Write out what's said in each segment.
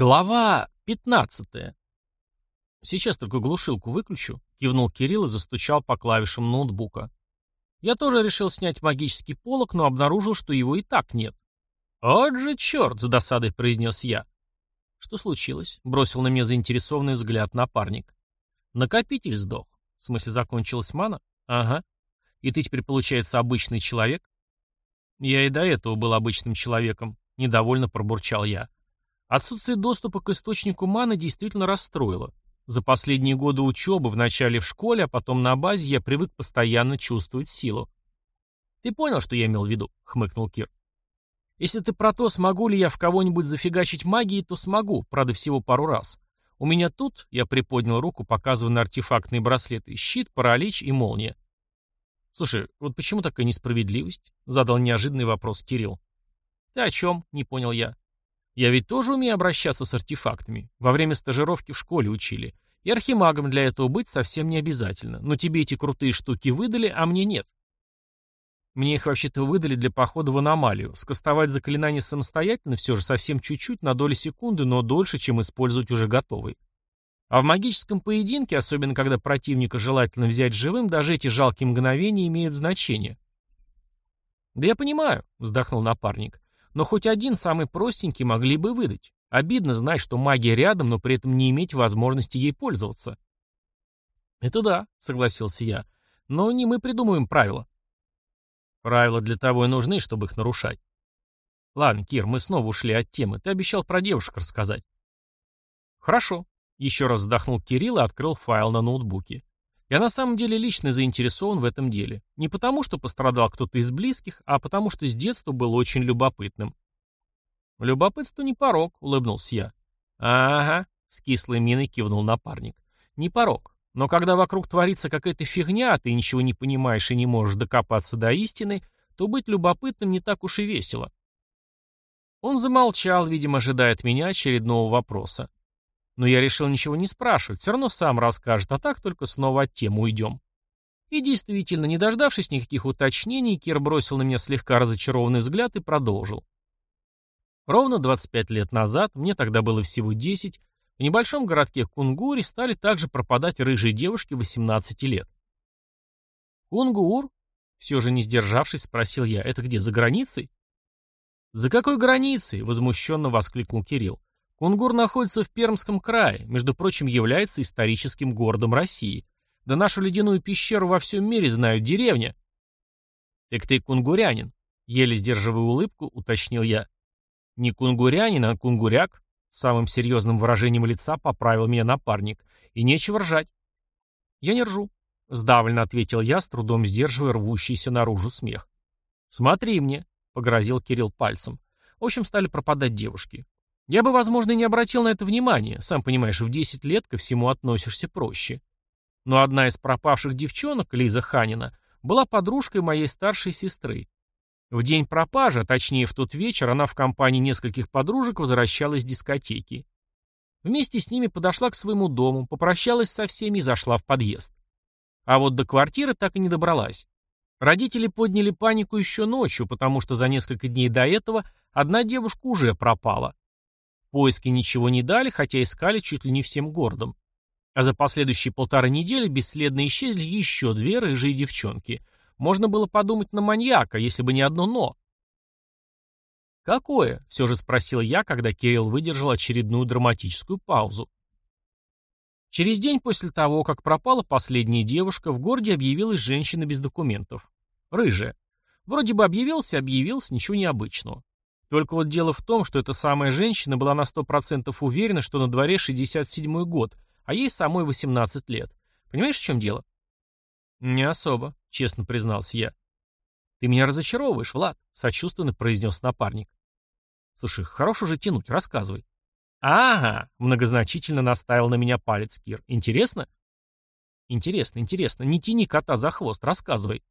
Глава 15. Сейчас только глушилку выключу, кивнул Кирилл и застучал по клавишам ноутбука. Я тоже решил снять магический полог, но обнаружил, что его и так нет. «Вот же черт!» — с досадой произнес я. «Что случилось?» — бросил на меня заинтересованный взгляд напарник. «Накопитель сдох. В смысле, закончилась мана? Ага. И ты теперь, получается, обычный человек?» «Я и до этого был обычным человеком», — недовольно пробурчал я. Отсутствие доступа к источнику маны действительно расстроило. За последние годы учебы, вначале в школе, а потом на базе, я привык постоянно чувствовать силу. «Ты понял, что я имел в виду?» — хмыкнул Кир. «Если ты про то, смогу ли я в кого-нибудь зафигачить магией, то смогу, правда, всего пару раз. У меня тут, — я приподнял руку, показывая на артефактные браслеты, — щит, паралич и молния. «Слушай, вот почему такая несправедливость?» — задал неожиданный вопрос Кирилл. «Ты о чем?» — не понял я. Я ведь тоже умею обращаться с артефактами. Во время стажировки в школе учили. И архимагом для этого быть совсем не обязательно. Но тебе эти крутые штуки выдали, а мне нет. Мне их вообще-то выдали для похода в аномалию. Скостовать заклинание самостоятельно все же совсем чуть-чуть, на доли секунды, но дольше, чем использовать уже готовый. А в магическом поединке, особенно когда противника желательно взять живым, даже эти жалкие мгновения имеют значение. «Да я понимаю», — вздохнул напарник. Но хоть один, самый простенький, могли бы выдать. Обидно знать, что магия рядом, но при этом не иметь возможности ей пользоваться. «Это да», — согласился я. «Но не мы придумываем правила». «Правила для того и нужны, чтобы их нарушать». «Ладно, Кир, мы снова ушли от темы. Ты обещал про девушек рассказать». «Хорошо». Еще раз вздохнул Кирилл и открыл файл на ноутбуке. Я на самом деле лично заинтересован в этом деле. Не потому, что пострадал кто-то из близких, а потому, что с детства был очень любопытным. «Любопытство не порог», — улыбнулся я. «Ага», — с кислой миной кивнул напарник. «Не порог. Но когда вокруг творится какая-то фигня, а ты ничего не понимаешь и не можешь докопаться до истины, то быть любопытным не так уж и весело». Он замолчал, видимо, ожидая от меня очередного вопроса. Но я решил ничего не спрашивать, все равно сам расскажет, а так только снова от темы уйдем. И действительно, не дождавшись никаких уточнений, Кир бросил на меня слегка разочарованный взгляд и продолжил. Ровно 25 лет назад, мне тогда было всего 10, в небольшом городке Кунгуре стали также пропадать рыжие девушки 18 лет. «Кунгур?» — все же не сдержавшись, спросил я. «Это где, за границей?» «За какой границей?» — возмущенно воскликнул Кирилл. Кунгур находится в Пермском крае, между прочим, является историческим городом России. Да нашу ледяную пещеру во всем мире знают деревня. Так ты кунгурянин, еле сдерживая улыбку, уточнил я. Не кунгурянин, а кунгуряк, самым серьезным выражением лица поправил меня напарник. И нечего ржать. Я не ржу, сдавленно ответил я, с трудом сдерживая рвущийся наружу смех. Смотри мне, погрозил Кирилл пальцем. В общем, стали пропадать девушки. Я бы, возможно, и не обратил на это внимания. Сам понимаешь, в 10 лет ко всему относишься проще. Но одна из пропавших девчонок, Лиза Ханина, была подружкой моей старшей сестры. В день пропажи, а точнее в тот вечер, она в компании нескольких подружек возвращалась с дискотеки. Вместе с ними подошла к своему дому, попрощалась со всеми и зашла в подъезд. А вот до квартиры так и не добралась. Родители подняли панику еще ночью, потому что за несколько дней до этого одна девушка уже пропала. Поиски ничего не дали, хотя искали чуть ли не всем городом. А за последующие полторы недели бесследно исчезли еще две рыжие девчонки. Можно было подумать на маньяка, если бы не одно «но». «Какое?» — все же спросил я, когда Кирилл выдержал очередную драматическую паузу. Через день после того, как пропала последняя девушка, в городе объявилась женщина без документов. Рыжая. Вроде бы объявился, объявился, ничего необычного. Только вот дело в том, что эта самая женщина была на сто процентов уверена, что на дворе 67-й год, а ей самой 18 лет. Понимаешь, в чем дело? Не особо, честно признался я. Ты меня разочаровываешь, Влад, сочувственно произнес напарник. Слушай, хорош уже тянуть, рассказывай. Ага, многозначительно наставил на меня палец Кир. Интересно? Интересно, интересно. Не тяни кота за хвост, рассказывай.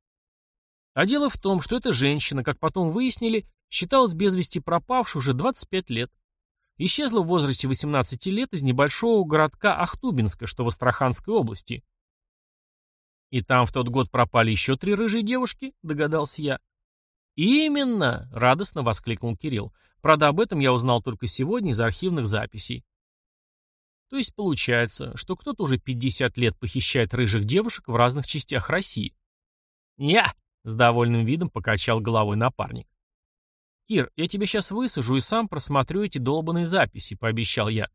А дело в том, что эта женщина, как потом выяснили, Считалась без вести пропавшей уже 25 лет. Исчезла в возрасте 18 лет из небольшого городка Ахтубинска, что в Астраханской области. «И там в тот год пропали еще три рыжие девушки?» – догадался я. «Именно!» — радостно воскликнул Кирилл. «Правда, об этом я узнал только сегодня из архивных записей». То есть получается, что кто-то уже 50 лет похищает рыжих девушек в разных частях России. «Я!» — с довольным видом покачал головой напарник. «Кир, я тебя сейчас высажу и сам просмотрю эти долбанные записи», — пообещал я.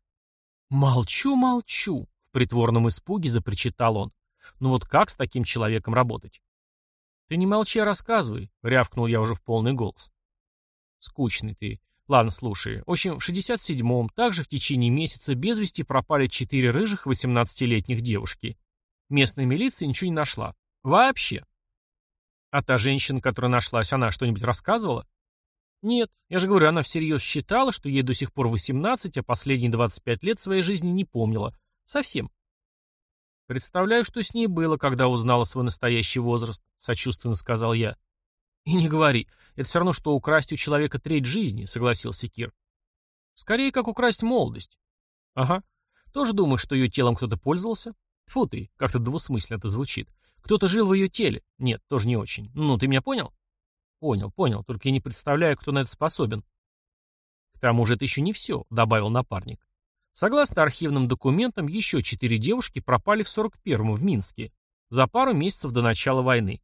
«Молчу, молчу», — в притворном испуге запричитал он. «Ну вот как с таким человеком работать?» «Ты не молчи, а рассказывай», — рявкнул я уже в полный голос. «Скучный ты. Ладно, слушай. В общем, в 67-м, также в течение месяца без вести пропали четыре рыжих 18-летних девушки. Местная милиция ничего не нашла. Вообще. А та женщина, которая нашлась, она что-нибудь рассказывала? Нет, я же говорю, она всерьез считала, что ей до сих пор 18, а последние 25 лет своей жизни не помнила. Совсем. Представляю, что с ней было, когда узнала свой настоящий возраст, сочувственно сказал я. И не говори. Это все равно, что украсть у человека треть жизни, согласился Кир. Скорее, как украсть молодость. Ага. Тоже думаешь, что ее телом кто-то пользовался? Фу ты, как-то двусмысленно это звучит. Кто-то жил в ее теле. Нет, тоже не очень. Ну, ты меня понял? Понял, понял. Только я не представляю, кто на это способен. К тому же это еще не все, добавил напарник. Согласно архивным документам, еще четыре девушки пропали в 41-м в Минске, за пару месяцев до начала войны.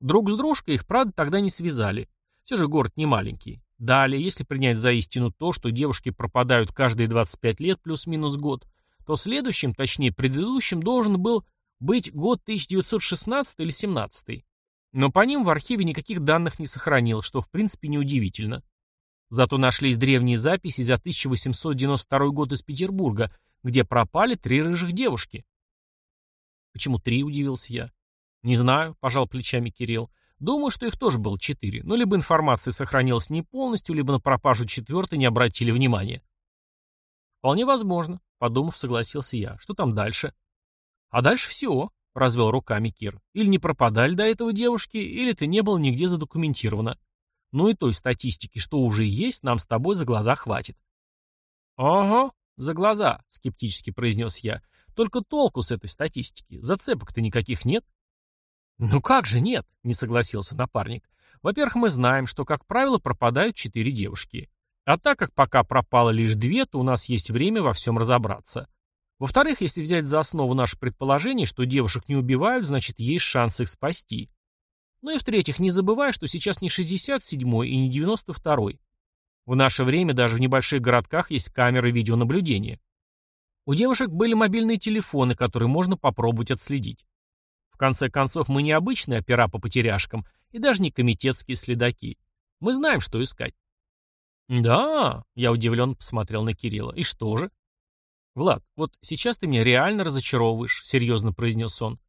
Друг с дружкой их, правда, тогда не связали. Все же город не маленький. Далее, если принять за истину то, что девушки пропадают каждые 25 лет плюс-минус год, то следующим, точнее предыдущим, должен был быть год 1916 или 17. Но по ним в архиве никаких данных не сохранилось, что в принципе неудивительно. Зато нашлись древние записи за 1892 год из Петербурга, где пропали три рыжих девушки. Почему три, удивился я. Не знаю, пожал плечами Кирилл. Думаю, что их тоже было четыре, но либо информация сохранилась не полностью, либо на пропажу четвертой не обратили внимания. Вполне возможно, подумав, согласился я. Что там дальше? А дальше все, развел руками Кир. Или не пропадали до этого девушки, или ты не был нигде задокументировано. Ну и той статистики, что уже есть, нам с тобой за глаза хватит. Ага, за глаза, скептически произнес я. Только толку с этой статистики. Зацепок-то никаких нет. «Ну как же нет?» — не согласился напарник. «Во-первых, мы знаем, что, как правило, пропадают четыре девушки. А так как пока пропало лишь две, то у нас есть время во всем разобраться. Во-вторых, если взять за основу наше предположение, что девушек не убивают, значит, есть шанс их спасти. Ну и в-третьих, не забывай, что сейчас не 67-й и не 92-й. В наше время даже в небольших городках есть камеры видеонаблюдения. У девушек были мобильные телефоны, которые можно попробовать отследить. В конце концов, мы не обычные опера по потеряшкам и даже не комитетские следаки. Мы знаем, что искать. «Да», — я удивленно посмотрел на Кирилла. «И что же?» «Влад, вот сейчас ты меня реально разочаровываешь», — серьезно произнес он.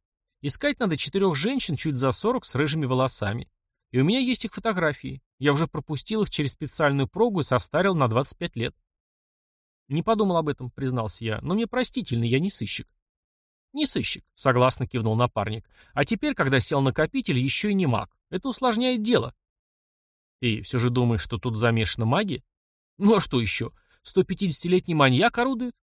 «Искать надо четырех женщин чуть за сорок с рыжими волосами. И у меня есть их фотографии. Я уже пропустил их через специальную прогу и состарил на 25 лет». «Не подумал об этом», — признался я. «Но мне простительно, я не сыщик». «Не сыщик», — согласно кивнул напарник. «А теперь, когда сел накопитель, еще и не маг. Это усложняет дело». «Ты все же думаешь, что тут замешана магия?» «Ну а что еще? 150-летний маньяк орудует?»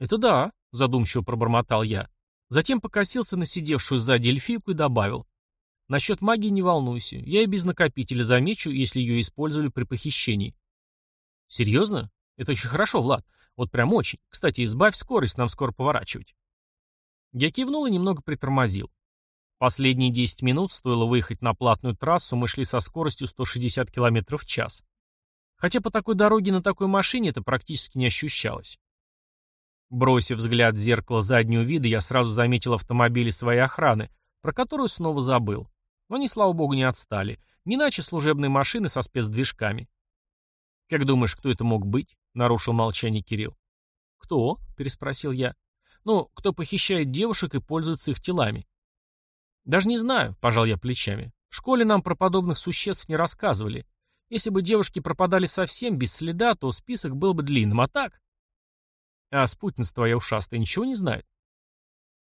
«Это да», — задумчиво пробормотал я. Затем покосился на сидевшую сзади эльфийку и добавил. «Насчет магии не волнуйся. Я и без накопителя замечу, если ее использовали при похищении». «Серьезно? Это очень хорошо, Влад. Вот прям очень. Кстати, избавь скорость, нам скоро поворачивать». Я кивнул и немного притормозил. Последние 10 минут стоило выехать на платную трассу, мы шли со скоростью 160 км в час. Хотя по такой дороге на такой машине это практически не ощущалось. Бросив взгляд в зеркало заднего вида, я сразу заметил автомобили своей охраны, про которую снова забыл. Но они, слава богу, не отстали. Не иначе служебные машины со спецдвижками. «Как думаешь, кто это мог быть?» — нарушил молчание Кирилл. «Кто?» — переспросил я. Ну, кто похищает девушек и пользуется их телами. Даже не знаю, пожал я плечами. В школе нам про подобных существ не рассказывали. Если бы девушки пропадали совсем без следа, то список был бы длинным, а так... А спутница твоя ушастая ничего не знает?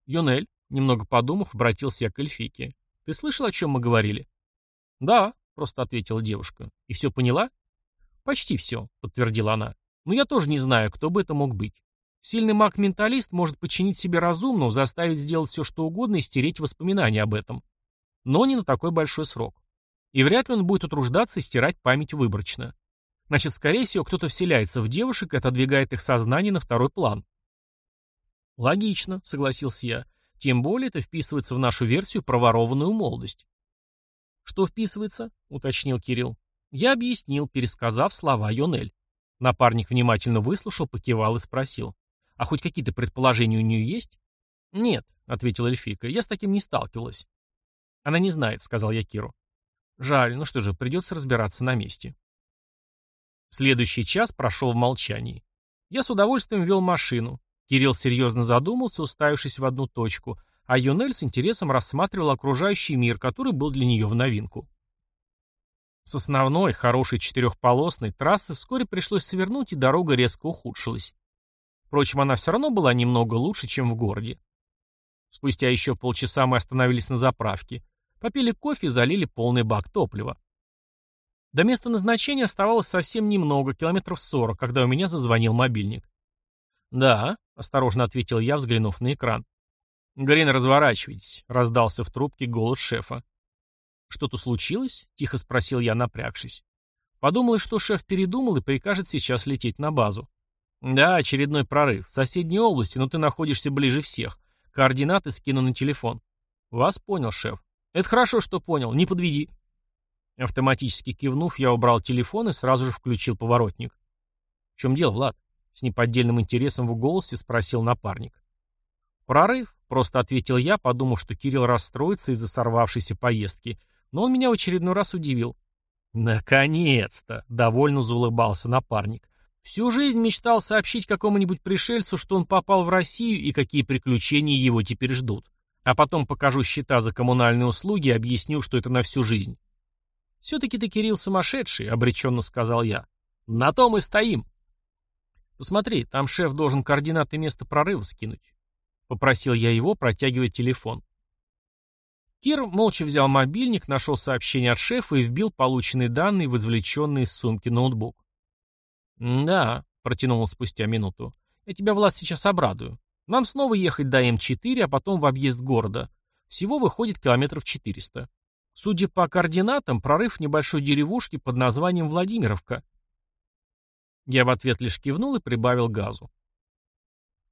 Йонель, немного подумав, обратился я к эльфийке. Ты слышал, о чем мы говорили? Да, просто ответила девушка. И все поняла? Почти все, подтвердила она. Но я тоже не знаю, кто бы это мог быть. Сильный маг-менталист может подчинить себе разумного, заставить сделать все, что угодно и стереть воспоминания об этом. Но не на такой большой срок. И вряд ли он будет утруждаться и стирать память выборочно. Значит, скорее всего, кто-то вселяется в девушек и отодвигает их сознание на второй план. Логично, согласился я. Тем более это вписывается в нашу версию про ворованную молодость. Что вписывается? уточнил Кирилл. Я объяснил, пересказав слова Йонель. Напарник внимательно выслушал, покивал и спросил. «А хоть какие-то предположения у нее есть?» «Нет», — ответила Эльфика, — «я с таким не сталкивалась». «Она не знает», — сказал я Киру. «Жаль, ну что же, придется разбираться на месте». Следующий час прошел в молчании. Я с удовольствием вел машину. Кирилл серьезно задумался, уставившись в одну точку, а Юнель с интересом рассматривал окружающий мир, который был для нее в новинку. С основной, хорошей четырехполосной трассы вскоре пришлось свернуть, и дорога резко ухудшилась. Впрочем, она все равно была немного лучше, чем в городе. Спустя еще полчаса мы остановились на заправке, попили кофе и залили полный бак топлива. До места назначения оставалось совсем немного, километров сорок, когда у меня зазвонил мобильник. «Да», — осторожно ответил я, взглянув на экран. «Грин, разворачивайтесь», — раздался в трубке голос шефа. «Что-то случилось?» — тихо спросил я, напрягшись. Подумалось, что шеф передумал и прикажет сейчас лететь на базу. «Да, очередной прорыв. В соседней области, но ты находишься ближе всех. Координаты скину на телефон». «Вас понял, шеф». «Это хорошо, что понял. Не подведи». Автоматически кивнув, я убрал телефон и сразу же включил поворотник. «В чем дело, Влад?» С неподдельным интересом в голосе спросил напарник. «Прорыв», — просто ответил я, подумав, что Кирилл расстроится из-за сорвавшейся поездки, но он меня в очередной раз удивил. «Наконец-то!» — довольно заулыбался напарник. «Всю жизнь мечтал сообщить какому-нибудь пришельцу, что он попал в Россию и какие приключения его теперь ждут. А потом покажу счета за коммунальные услуги и объясню, что это на всю жизнь». «Все-таки ты, Кирилл, сумасшедший», — обреченно сказал я. «На том и стоим». «Посмотри, там шеф должен координаты места прорыва скинуть». Попросил я его, протягивая телефон. Кир молча взял мобильник, нашел сообщение от шефа и вбил полученные данные в извлеченный из сумки ноутбук. «Да», — протянул он спустя минуту, — «я тебя, Влад, сейчас обрадую. Нам снова ехать до М4, а потом в объезд города. Всего выходит километров 400. Судя по координатам, прорыв небольшой деревушки под названием Владимировка. Я в ответ лишь кивнул и прибавил газу.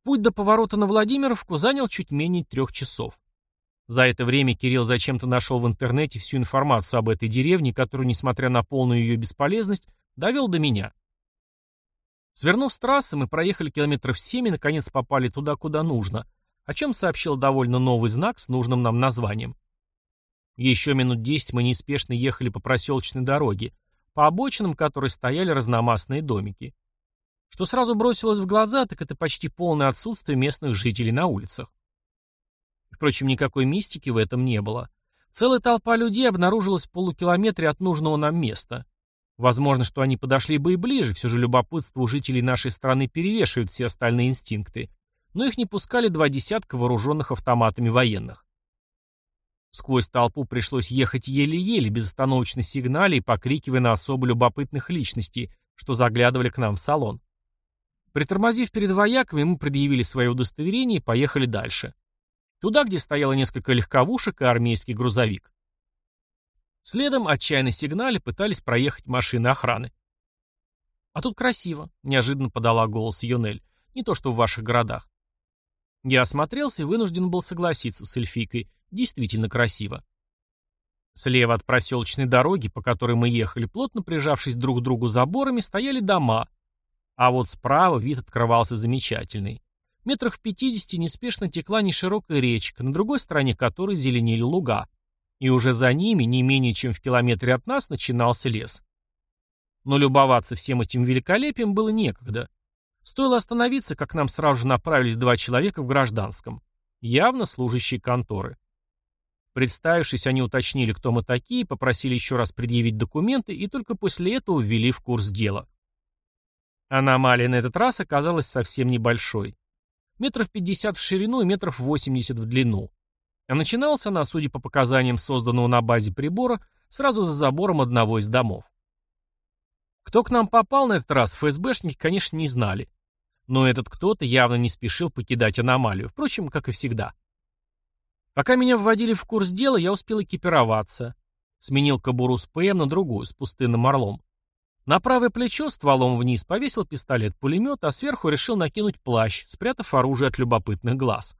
Путь до поворота на Владимировку занял чуть менее трех часов. За это время Кирилл зачем-то нашел в интернете всю информацию об этой деревне, которую, несмотря на полную ее бесполезность, довел до меня. Свернув с трассы, мы проехали километров семь и, наконец, попали туда, куда нужно, о чем сообщил довольно новый знак с нужным нам названием. Еще минут десять мы неспешно ехали по проселочной дороге, по обочинам которой стояли разномастные домики. Что сразу бросилось в глаза, так это почти полное отсутствие местных жителей на улицах. Впрочем, никакой мистики в этом не было. Целая толпа людей обнаружилась в полукилометре от нужного нам места. Возможно, что они подошли бы и ближе, все же любопытство у жителей нашей страны перевешивает все остальные инстинкты, но их не пускали два десятка вооруженных автоматами военных. Сквозь толпу пришлось ехать еле-еле, безостановочно сигнале и покрикивая на особо любопытных личностей, что заглядывали к нам в салон. Притормозив перед вояками, мы предъявили свое удостоверение и поехали дальше. Туда, где стояло несколько легковушек и армейский грузовик. Следом, отчаянно сигнали, пытались проехать машины охраны. «А тут красиво», — неожиданно подала голос Юнель. «Не то, что в ваших городах». Я осмотрелся и вынужден был согласиться с эльфийкой. Действительно красиво. Слева от проселочной дороги, по которой мы ехали, плотно прижавшись друг к другу заборами, стояли дома. А вот справа вид открывался замечательный. Метрах в пятидесяти неспешно текла неширокая речка, на другой стороне которой зеленели луга. И уже за ними, не менее чем в километре от нас, начинался лес. Но любоваться всем этим великолепием было некогда. Стоило остановиться, как нам сразу же направились два человека в гражданском. Явно служащие конторы. Представившись, они уточнили, кто мы такие, попросили еще раз предъявить документы и только после этого ввели в курс дела. Аномалия на этот раз оказалась совсем небольшой метров 50 в ширину и метров 80 в длину. А начиналась она, судя по показаниям созданного на базе прибора, сразу за забором одного из домов. Кто к нам попал на этот раз, ФСБшники, конечно, не знали. Но этот кто-то явно не спешил покидать аномалию, впрочем, как и всегда. Пока меня вводили в курс дела, я успел экипироваться. Сменил кобуру с ПМ на другую, с пустынным орлом. На правое плечо стволом вниз повесил пистолет-пулемет, а сверху решил накинуть плащ, спрятав оружие от любопытных глаз.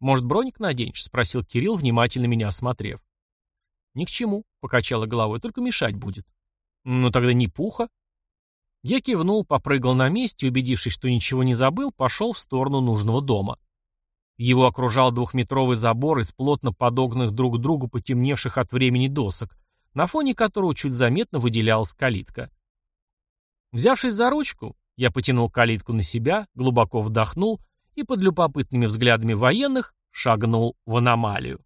«Может, броник наденешь?» — спросил Кирилл, внимательно меня осмотрев. «Ни к чему», — покачала головой, — «только мешать будет». «Ну тогда не пуха». Я кивнул, попрыгал на месте убедившись, что ничего не забыл, пошел в сторону нужного дома. Его окружал двухметровый забор из плотно подогнанных друг к другу потемневших от времени досок, на фоне которого чуть заметно выделялась калитка. Взявшись за ручку, я потянул калитку на себя, глубоко вдохнул и под любопытными взглядами военных шагнул в аномалию.